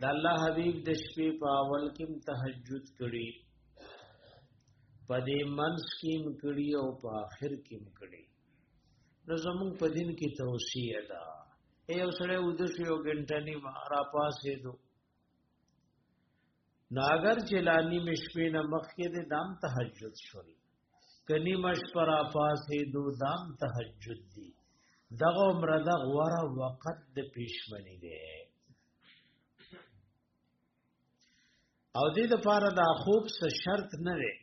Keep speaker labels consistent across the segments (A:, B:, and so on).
A: د الله حبیب د شپې په اول کې تهجد کړي په دې منس کې کړي او په آخر کې کړي نو زموږ په دین کې توصیه ده یو سره ودش یو غنټه نیمه را پاسې دوه نو اگر چې لا نیمه شپې نه مخکې د دام تهجد شول کني مش پر افاسې دو دام تهجد دي دغه عمر د غوړه وخت د پېشمنی دی او دې د پاره دا خوب څه شرط نه دی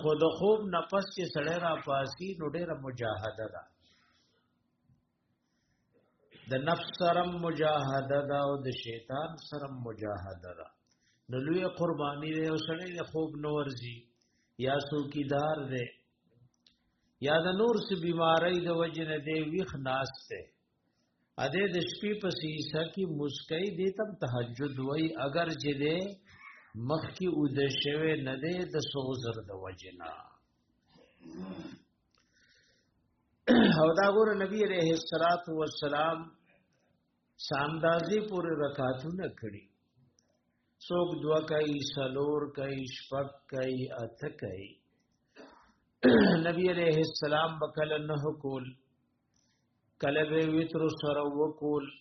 A: خو د خوب نفس چې سړی را پاسي نو ډېره مجاهده ده د نفس سره مجاهده دا او د شیطان سره مجاهده دا نو لوی قربانی دی او سړی د خوب نورځي یا سوکیدار دی یا د نور سی بیماری د وجه نه دی ویخ ناس ته ا دې د شپې په سیسه کې مسکې دې تم تهجد وای اگر چې دې مخ کې اود شوه نه دې د سوزر د وجه نه او دا ګور نبی عليه الصلاه والسلام ساندازي پورې رکعاتونه کړی څوک دوا کوي سلور کوي شپک کوي اته کوي نبی عليه السلام بکل نه کول کله به وتر سره وکول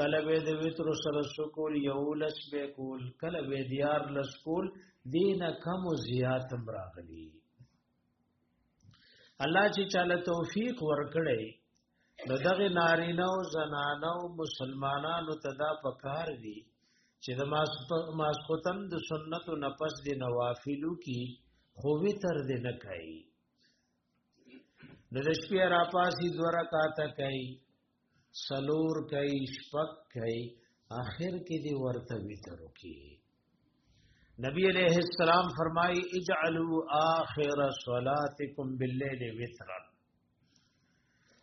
A: کله به د وتر سره سکول یو لس به کول کله به دیار لس کول دینه کم زیات راغلی الله چې چاله توفیق ورکړي نو دغه نارینه او زنانه او مسلمانانو ته دا پکار دي چې د ماسختن د سنتو نفس د نوافلو کې خو وی تر دې نه کوي نو د شپې را پاسي دوه رکعاته کوي سلور کوي شپک کوي آخر کې دی ورته ویتر کی نبی علیہ السلام فرمائی اجعلوا آخر صلاتکم باللیل وترا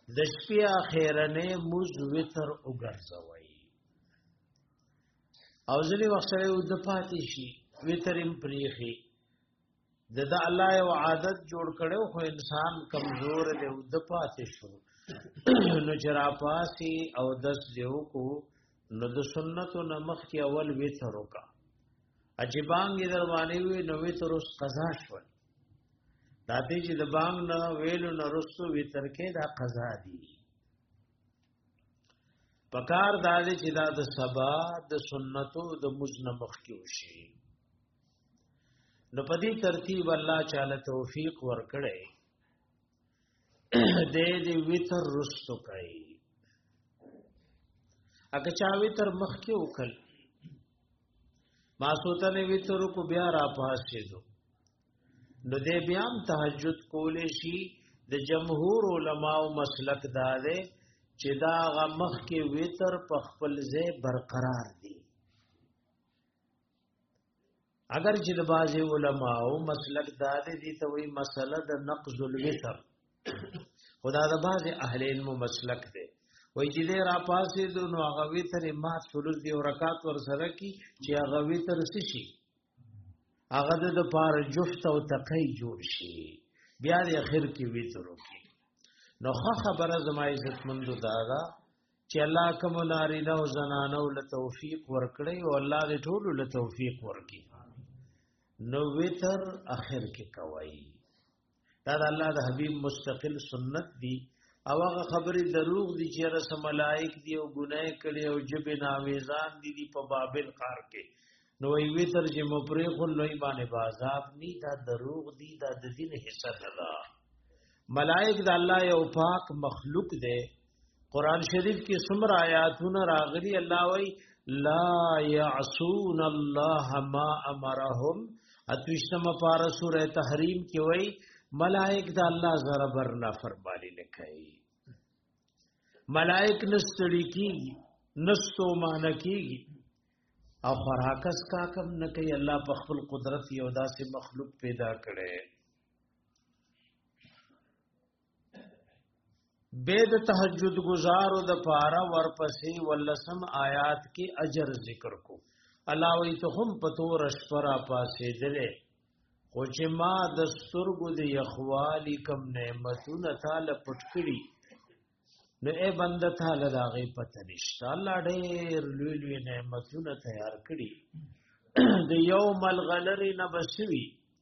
A: د شپې اخیرنه موز وتر وګرځوي او ځلې وخت سره د پاتې شي وتر هم پریخي د دا الله یو عادت جوړ کړو خو انسان کمزور دی او د پاتې شو نو چې را پاسي او دس دیو کو نو د سنتو نمخ کې اول ویتر وکا عجبانګ در باندې وی نو ویتر اوس قضا شو دا دې چې د بانګ نه ویلو نه رسو ویتر کې دا قضا دی پکار دا دی چې دا د سبا د سنتو د مزنه مخ کې وشي نو په دې ترتیب الله تعالی توفیق ورکړي دې دې وتر رستو کوي اګه چا وتر مخ کې وکړ ما سوته نه وتر کو بیا را پاسې دو نو دې بیا هم تهجد کول شي د جمهور علما او مسلک دا دی چې دا غمخ کې وتر په خپل ځای برقرار دي اگر چې د باج علما او مسلک دا دی دي ته وی مسله د نقض الوتر خدا د باج اهل علم مسلک دی وای چې دې را پاسې دو نو هغه وتر ما ثلث دی او رکعات ور سره کی چې هغه وتر سشي هغه د پار جفت او تقی جوړ شي بیا د اخر کې ویتر وکړي نو خه خبره زما عزت مند دادا چې الله کوم ناری نو زنانو له توفیق ورکړي او الله دې ټول له توفیق ورکړي نو ویتر اخر کې کوي دا د الله د حبيب مستقل سنت دی او هغه خبره دروغ دي چې رس ملائک دی او ګناه کړي او جب ناویزان دي دی په بابل قار کې نو وی ترجمه پرې خو لوی باندې بازاب ني دا دروغ دي دا د دین حصہ نه ده ملائک د الله یو پاک مخلوق دی قران شریف کې څومره آیاتونه راغلي الله وای لا يعصون الله ما امرهم اتوشتم پار سوره تحریم کې وای ملائک د الله زره بر نه فرمانی نه کوي ملائک نستړي کیږي نستو مان کیږي او خراکس کا کم نه کوي الله په خپل قدرت یو داسې مخلوق پیدا کړي به د تهجد گزارو د پاره ورپسې ولسم آیات کې اجر ذکر کو الله وی ته هم پتور شپرا پاسې دلې خو چې ما د سترګو د یخوالی کم نعمتونه تعالی پټ کړی نو اے بنده تعالی دا غي پته نشته الله ډېر لوی لوی نعمتونه تیار کړی د یوم الغلری نه بسوي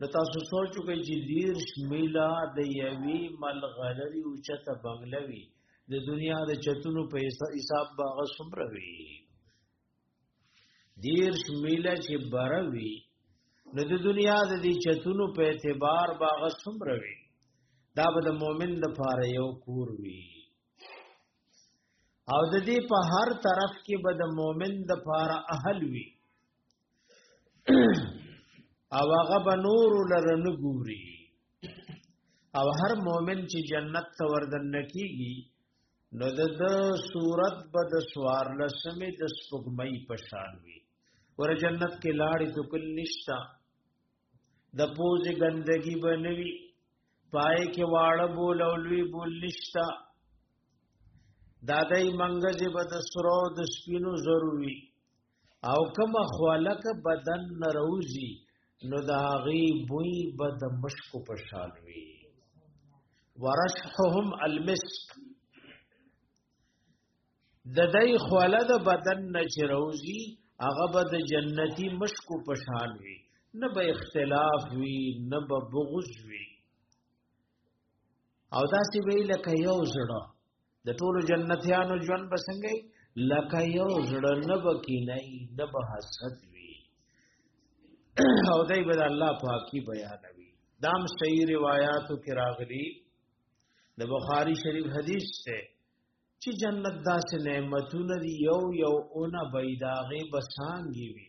A: نو تاسو سوچ وکړئ چې دیر شمیلا د یوی ملغلری او چته بنگلوي د دنیا د چتونو په حساب باغ سمره وی دیر شمیلا چې بروي نو د دنیا د دې چتونو په اعتبار باغ سمره وی دا به د مؤمن د پاره یو کور وی او د دې په هر طرف کې به د مؤمن د پاره اهل وی او هغه به نور لرنه ګوري او هر مؤمن چې جنت ته وردن کیږي نو د صورت به د سوار لسمې د سپګمۍ پشان وي ور جنت کې لاړې تو کل نشتا د پوزې ګندګي بنوي پای کې واړه بول او لوی بول نشتا دادای منګز به د سرو د سپینو ضروري او کما خلق بدن نروزی نو دا غي بوی بد مشک پشان وی ورشحهم المسک د دای خوله د بدن نچروزی هغه به د جنتی مشک پشان وی نه به اختلاف وی نه به بغض وی او دا سی وی لکه یو زړه د ټولو جنتیانو ژوند به څنګه لکه یو زړه نه بکی نه نه به حسد وی او دای به الله پاکي بیانوي دام صحیح روایتو کې راغلي د بخاری شریف حدیث ته چې جنت داسې نعمتونه دی یو یو اون بيداغه بسانګي وي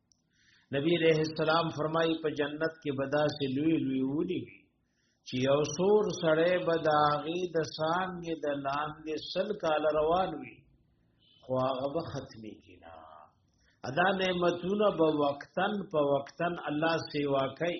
A: نبی علیہ السلام فرمایي په جنت کې بدا سي لوی لوی ودی چې یو سور سړی بداغي د سانګې د لاندې سل کال روان وي خو هغه به ختمي کینا ادا نعمتونه به وقتن په وقتن الله سیوا کوي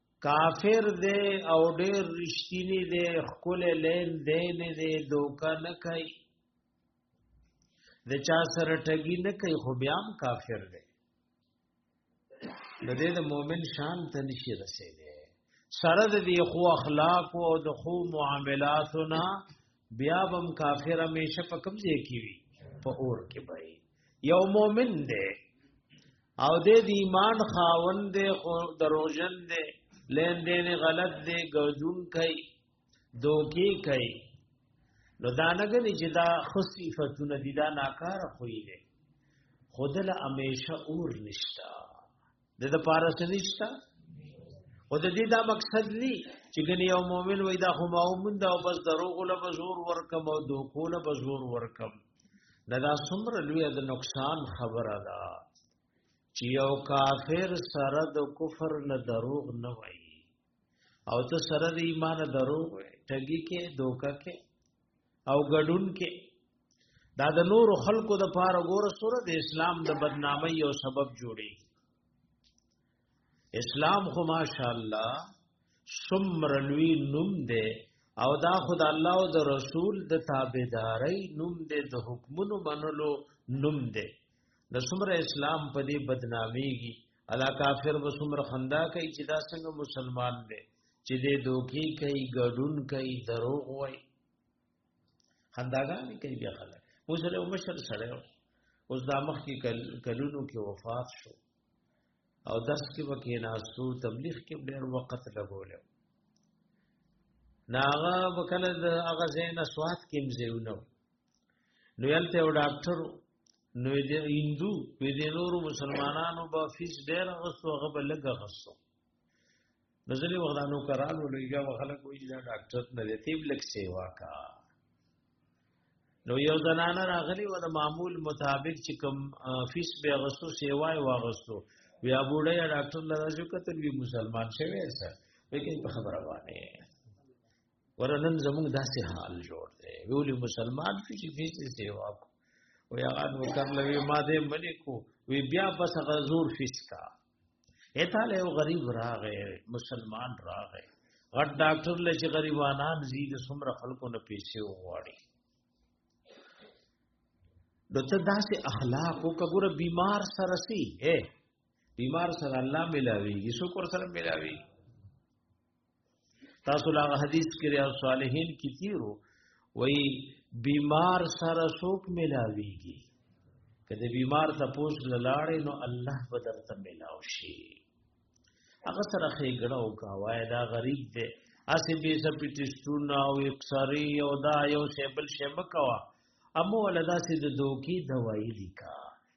A: کافر دی او ډیر رښتینی دی خپل لین دی نه دی دوکا نه کوي د چا سره ټګي نه کوي خو بیا هم کافر دی د دې د مؤمن شان ته نشي رسیدي سره د دې خو اخلاق او د خو معاملاتنا بیا بم کافر همیشه په کوم ځای کې وي په اور کې وي یو مؤمن دی او د ایمان خاوند دی خو دروژن دی لین دین غلط دی ګرځون کوي دوکي کوي نو دا نګنې چې دا خصيفتونه دي دا ناکاره خوې دي خودل همیشه اور نشتا د د پاره سنشتا او د دې دا مقصد ني چې ګنې یو مؤمن وای دا خو مؤمن دا او بس دروغ له بزور ورکم او دوکو له بزور ورکم دا دا څومره لوی د نقصان خبره ده چې یو کافر سره د کفر نه دروغ نه وای او ته سره د ایمان دروغ ټګي کې دوکا کې او ګډون کې دا د نور خلکو د پاره ګور سره د اسلام د بدنامۍ یو سبب جوړي اسلام خو ماشاءالله سمر لوی نوم دی او دا خد الله او د رسول د تابعداري نوم دی د حکمونو منلو نوم دی د سمر اسلام په دې بدناميږي الا کافر به څومره خندا کوي چې دا څنګه مسلمان دی چې دې دوکي کوي ګډون کوي دروغ وای خنداګانې کوي بیا خلک اوس له مشر سره اوس دا مخ کې کلونو کې وفات شو او درس کې وکې ناسو تبلیغ کې ډېر وخت لګول ناغه وکړه د اغه زین سواد کې مزیونه نو یلته یو ډاکټر نو د هندو په دې نورو مسلمانانو به فیس ډیر غوښتو هغه به لږه غوښتو نزلې وغدانو کرال ولېګا وخلک وې دا ډاکټر نه دې تیب لک سیوا کا نو یو زنانه راغلی و د معمول مطابق چې کوم فیس به غوښتو سیوا یې واغوستو بیا بوډه ډاکټر لږه شو کتل وی مسلمان شوی سره لیکن په خبره باندې ورنن زموږ داسې حال جوړ دی ویولي مسلمان شو چې دې څه سیوا کو او یا غان مکملوي ما دې ملکو وی بیا بس غزور فسکا اته له غریب راغې مسلمان راغې غټ ډاکټر له چې غریبانان زید سمره خلکو نه پیسې وغواړي دته داسې اخلاق او کګوره بیمار سره سي اے بیمار سره الله ملاوي یسو کور سره ملاوي تاسو لا حدیث کې ریاض صالحین کې تیرو وای بیمار سره څوک ملاویږي کله بیمار ته پوس لاړې نو الله به درته ملاو شي هغه سره خېګړه او کاوای دا غریب دی اسی به سپی ټیسټونه او اکسری او دا یو شیبل شیبکوا امو ولدا سي د دوکي دوايي لیکا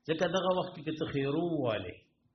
A: ځکه دغه وخت کې ته خیرو والے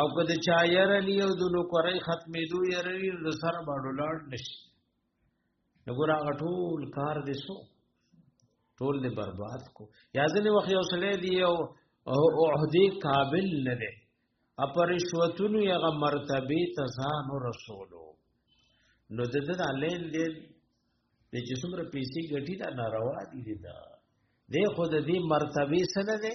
A: او که د چا ير علی او د نوکرای ختمېدو ير وی د سر باندې لاړ نشي نګور هغه ټول کار دې سو ټول دې برباد کو یا ځنې وخت یو سړی دی او عہدی قابل نه دی اپرشوتونو یغه مرتبه تزان رسولو نو د دې علین دې د جسمره پیسې ګټي دا ناروا دي دا د خود دې مرتبه سره ده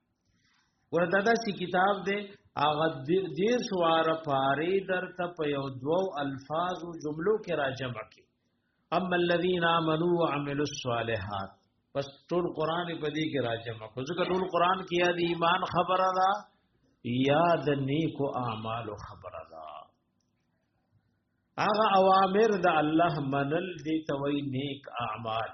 A: ورته دا سی کتاب دی هغه دیر سوار پاری در ته په یو دو الفاظ او جملو کې را جمع کی اما الذين امنوا وعملوا الصالحات پس ټول قران په دې کې را جمع کو ځکه ټول قران کې یا د ایمان خبره ده یا د نیکو اعمال خبره ده هغه اوامر د الله منل دي توي نیک اعمال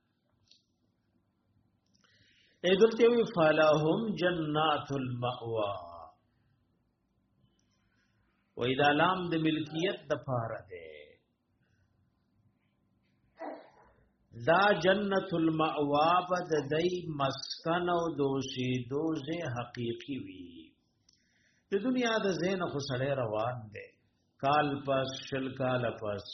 A: ایدلته وی فلهم جنات المأوا و اذا لام د ملکیت د پاره ده دا جنت المأوا بد دای مسکن او دوشی دوزه حقیقی وی د دنیا د زین خو سړی روان دی کال پس شل کال پس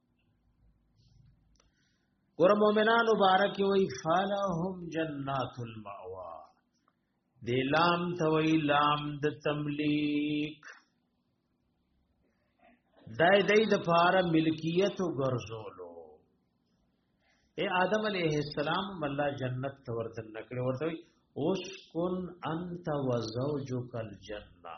A: ګور مؤمنان مبارک وی فلهم جنات المأوا دی لام توی لام د تملیک دای دای د پار ملکیت او ګرځولو اے آدم علیہ السلام الله جنت ته ورته نکړي ورته اوس کن انت وزوجک الجنه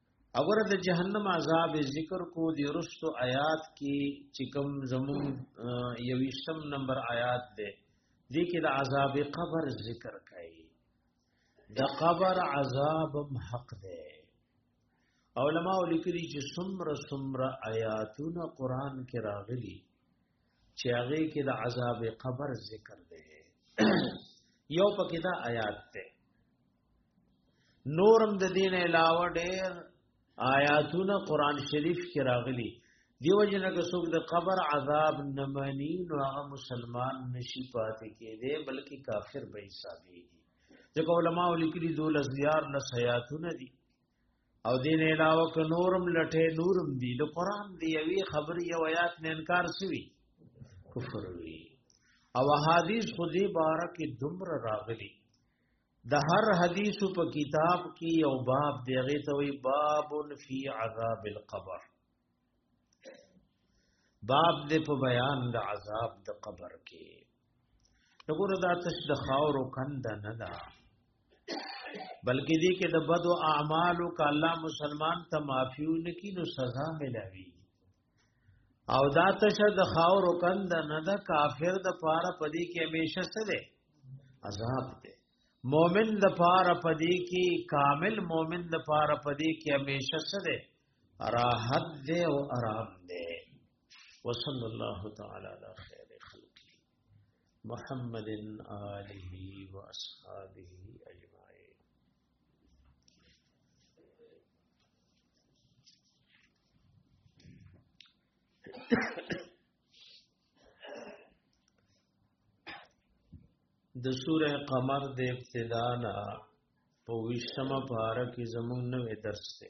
A: اور د جهنم عذاب ذکر کو دی رستو آیات کې چې کوم زمون یوشتم نمبر آیات ده دې کې د عذاب قبر ذکر کړي د قبر عذاب حق ده علماء لیکلي چې سمره سمره آیاتونه قران کې راغلي چې هغه کې د عذاب قبر ذکر ده یو پکې دا آیات ده نورم د دین علاوه ډېر آیاتونه قران شریف کې راغلي دیو جن که څوک د قبر عذاب نه مانی نو هغه مسلمان نشي پاتې کېده بلکې کافر به حسابېږي ځکه علما لیکلي دول زیار نه سیاتونه دي او دین علاوه ک نورم لټه نورم دی د قران دی یوی خبر یو آیات نه انکار سوی کفر وی او حدیث خودی بارک دمر راغلی د هر حدیث په کتاب کې یو باب دی هغه ته وی باب فی عذاب القبر باب دې په بیان د عذاب د قبر کې وګوره دا تش د خاور او کند نه ده بلکې دې کې د بدو اعمالو کا الله مسلمان ته معافیو نکینو سزا ملاوي او دا تشه د خاور کند نه د کافر د پاره پدی کې همیشه سره عذاب دی مومن د پاره پدی کې کامل مومن د پاره پدی کې همیشه سره راحت دی او آرام دی وصلی الله تعالی علی خیر خلق محمد آله و اصحابہ اجمعین د سوره قمر د ابتدا نه په وشتمه پارا کې زمونږ نوې درس دی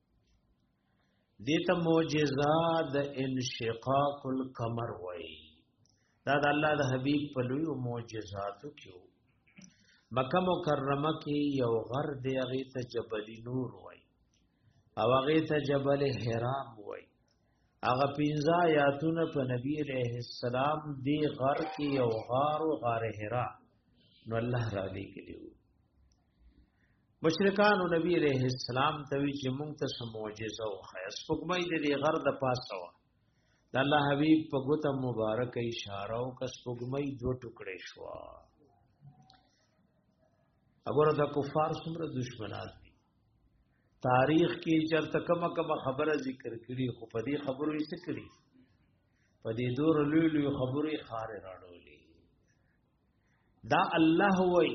A: دیتا معجزہ د انشقاق القمر وای دا د الله د حبیب په لوی او معجزاتو کې مکه مکرمه کې یو غر دی هغه ته جبل نور وای او هغه ته جبل حرام وای هغه پینځه آیاتونه په نبی عليه السلام دی غر کې یو غار او غار حرا نو الله را لګیو مشرکان او نبی عليه السلام ته وی چې مونږ ته سم معجزه او خیس پکمای دې غر د پاسه وا د الله حبيب په ګوته مبارک اشاره او کس پکمای دوه ټوکړې شو وګوره دا کفار څومره دشمنان دي تاریخ کې چرته کما کما خبره ذکر کړي خو په دې خبرو یې څه کړي په دې دور لوی لوی خبرې خارې راړولې دا الله وای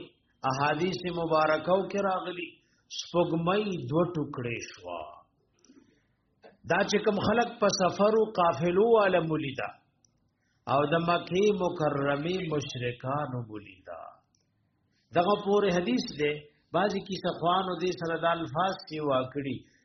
A: احادیث مبارکاو کې راغلي سپوږمۍ دو ټوکړې شو دا چې کوم خلق په سفر او قافلو والا مولیدا او د مکه مکرمه مشرکان مولیدا دغه پوره حدیث دی بعضی کیسه خوانو دې سره د الفاظ کې واکړي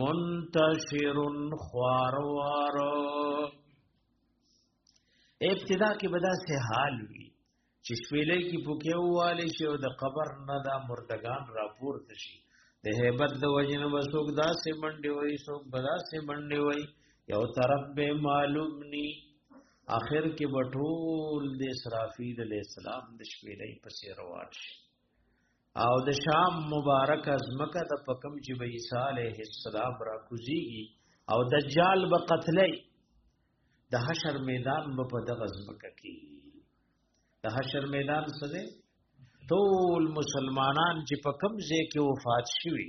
A: منتشر خوارور ابتدا کې بدا سه حال وی چې شپېلې کې پوکې واله شي او د قبر نه دا مردگان راپور تشي د hebat د وجنه وسوک دا سه منډي وای سوک بدا سه منډي وای یو طرف به معلوم ني اخر کې بټول د اسرافیل علی السلام د شپېلې پسې روان شي او د شام مبارک ازمکه د پکم چې به عیسی علیه السلام را کوزیږي او دجال به قتلې د حشر میدان به په دغه ازمکه کې د حشر میدان څه دی ټول مسلمانان چې په کم ځای کې وفات شوي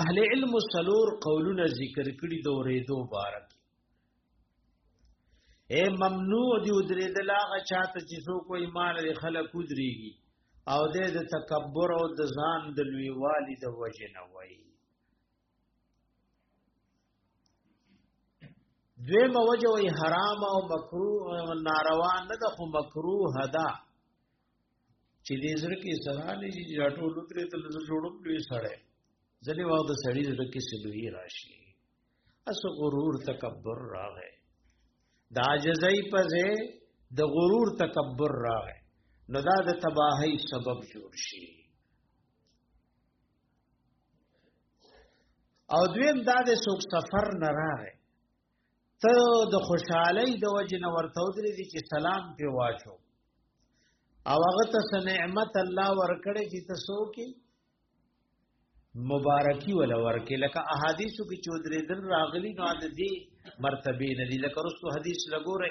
A: اهل علم سلور قولونه ذکر کړي د ورېدو بارک اے ممنوع دی ودرې د لاغه چاته چې سو کوئی مال د خلق ودرېږي او د تکبر او د ځان د لوی والد وجه نه وای دویم وجه وی حرام او مکروه ناروا نه د خو مکروه ده چې دې زړه کې سرالې چې راټول ترې تل زړه جوړو لوی سره ځلې وخت سړی زړه کې سلوي راشي اس غرور تکبر راغې د عاجزۍ په ځای د غرور تکبر راغې نو دا د تباہی سبب جوړ شي او دویم دا د سوک سفر نه راغې ته د خوشحالۍ د وجه نه ورته ودرېږي چې سلام پې واچو او هغه ته څه نعمت الله ورکړی چې ته څوکې مبارکي ولا ورکې لکه احادیثو کې چودرې دل راغلي نو د دې مرتبه نه دي لکه رسو حدیث لګوره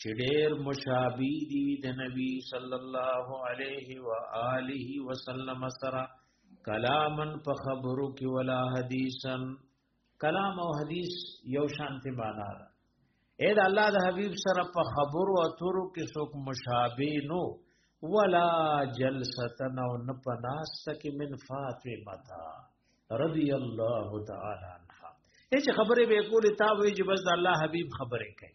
A: چې ډېر مشابه دي د نبی صلی الله علیه و آله وسلم سره کلامن په خبرو کې ولا حدیثن کلام او حدیث یو شانتی معنا ده اې د الله د حبیب سره په خبرو اترو کې څوک مشابه نو ولا جلستن او نه پناست کې من فاطمه رضی الله تعالی عنها هیڅ خبره به کولې تا وې چې بس الله حبیب خبره کوي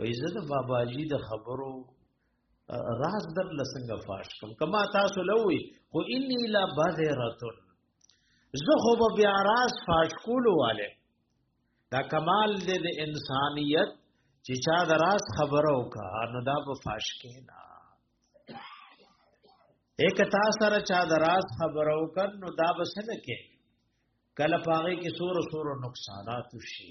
A: وای زه د بابا جی د خبرو راز در لسنګ فاش کوم کما تاسو لوي خو انی لا بذرتن زه خو به بیا راز فاش کولو والے دا کمال دې د انسانیت چې چا د راز خبرو کا نو دا به فاش کینا ایک تا سره چا د راز خبرو کن نو دا به سنکه کله پاغه کې سور سور نقصانات شي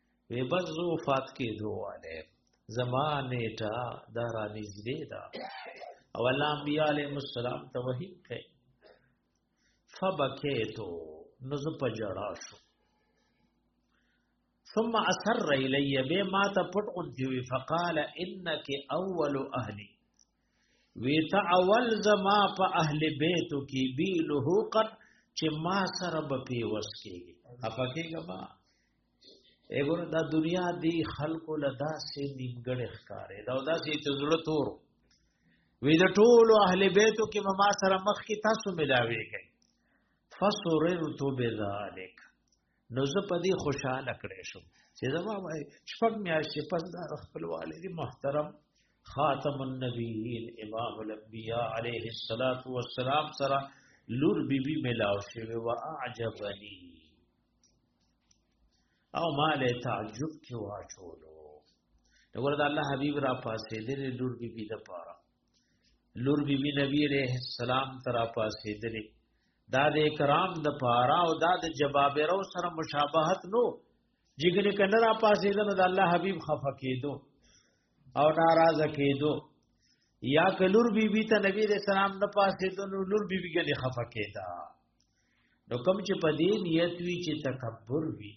A: وی بس زو فات کې دواله زمانه تا دارا نږدې دا او الله انبیاء علیهم السلام ته وحی کوي فبکیتو نو زه په جړا شو ثم اثر الی به ما ته پټ اون دی فقال انک اول اهلی وی تا اول زما په اهل بیتو کې بی له قد چې ما سره به پیوس کېږي افکهګه با اګور دا دنیا دی خلکو لدا سه نیمګړې ښکارې دا دا سه ته زړه تور وی د ټولو اهل بیتو کې ما سره مخ کې تاسو ملاوي کړي فسررت بذالک نو زه په دې خوشاله کړې شم چې زما وای شپږ میاشتې پس دا خپل والد محترم خاتم النبیین امام الانبیاء علیه الصلاۃ والسلام سره لور بی بی ملاو شوی و اعجبنی او مال تعجب کې واچولو نو ورته الله حبیب را پاسې دې لور بی بی د پاره لور بی بی نبی علیہ السلام ترا پاسې دلی دا د اکرام د پارا او دا د جبابرو سره مشابهت نو جګنه کنه را پاسې دنه د الله حبیب خفه کېدو او ناراض کېدو یا کلور بی بی ته نبی علیہ السلام د پاسې دنه لور بی بی ګنه خفه کېدا نو کوم چې په دې نیت وی چې تکبر وی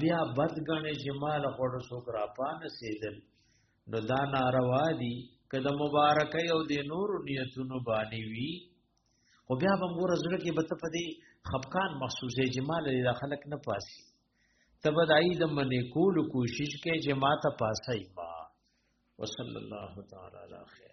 A: بیا بدګنې چې مال غوړ سو کرا پان سیدل نو دا ناروا دي کله مبارک یو د نور نیتونو باندې وی خو بیا به مور زړه کې بت په دې خفقان محسوسه جمال د خلک نه پاسي تبدای د منې کول کوشش کې جماعت پاسای ما وصلی الله تعالی علی خیر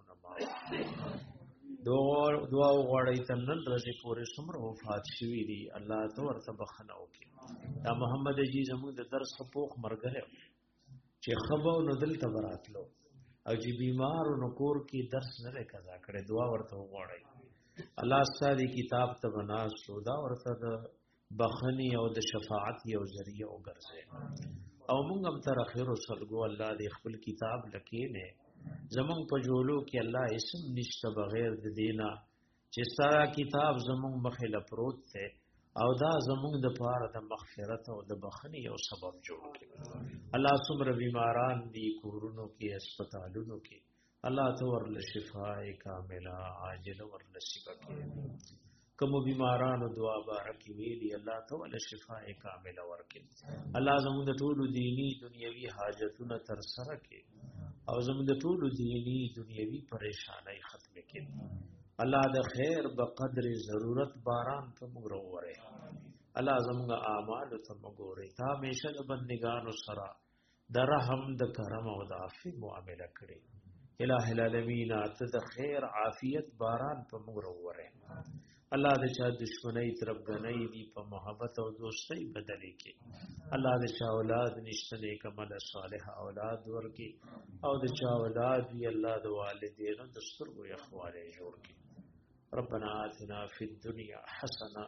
A: دعا وغواړی تر نن ورځې پورې څومره وفات شوي دي الله ته ورته بخنه وکړي دا محمد جی زموږ د درس خپوخ مرګره چې خبو نو دل ته براتلو او چې بیمار نو کور کې درس نه قضا کړي دعا ورته وغواړی الله ستاسو کتاب ته بناس شو دا ورته بخنی او د شفاعت یو ذریعہ وګرځي او موږ هم تر اخر سلګو الله دې خپل کتاب لکې نه زمون په جوړو کې الله اسم نشته بغیر د دینا چې سارا کتاب زمون مخې لپروت ته او دا زمونږ د پاره د مغفرت او د بخنی یو سبب جوړ کړي الله سمره بیماران دي کورونو کې هسپتالونو کې الله ته ورل شفاء کامله عاجل ورل شفاء کامله کوم بیمارانو دعا بارک ویلی الله ته ول شفاء کامله ورکړي الله زموږ د ټولو دینی دنیوي حاجتونه تر سره کړي او زموږ د ټولو دینی دنیوي پریشانای ختم کړي الله د خیر په قدر ضرورت باران ته موږ وروره الله زموږ اعمال ته موږ وروره تا همیشه د بندگانو سره د رحم د کرم او د عفو معامله کړي الہ العالمین ته د خیر عافیت باران په موږ وروره الله د چا دشمنی طرف غنۍ دی په محبت او دوستۍ بدلې کې الله د چا اولاد نشته نه کمل صالح اولاد ورکي او د چا اولاد وی الله د والدینو د سترګو اخواله جوړ کې ربنا آتنا فی الدنیا حسنه